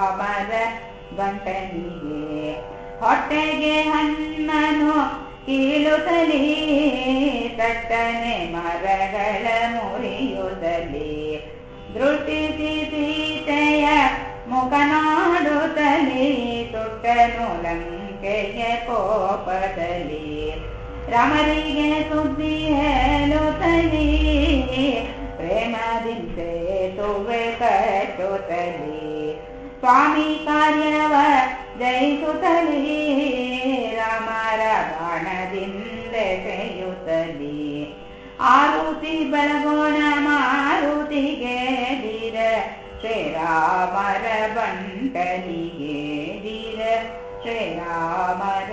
ಶ್ರೀರಾಮರ ಗಂಟನಿಗೆ ಹೊಟ್ಟೆಗೆ ಹನ್ನನು ಕೀಳುತ್ತಲೀ ತಟ್ಟನೆ ಮರಗಳ ಮುರಿಯುತ್ತಲೀ. ದೃಷ್ಟಿಸಿ ಸೀತೆಯ ಮುಖ ನೋಡುತ್ತಲೀ ಸುಟ್ಟನು ಲಂಕೆಯ ಕೋಪದಲ್ಲಿ. ರಾಮರಿಗೆ ಸುದ್ದಿ ಹೇಳುತ್ತಲೀ ಪ್ರೇಮದಿಂದೆ ತುವೆ ಕಟ್ಟುತ್ತಲೀ ಸ್ವಾಮಿ ಕಾರ್ಯವ ಜಯಿಸುತ್ತಲೀ ರಾಮರ ಬಾಣದಿಂದ ತೆಯುತ್ತಲೀ ಆರುತಿ ಬೆಳಗೋಣ ಮಾರುತಿಗೆ ಧೀರ ಶ್ರೀರಾಮರ ಬಂಟನಿಗೆ ಧೀರ ಶ್ರೀರಾಮರ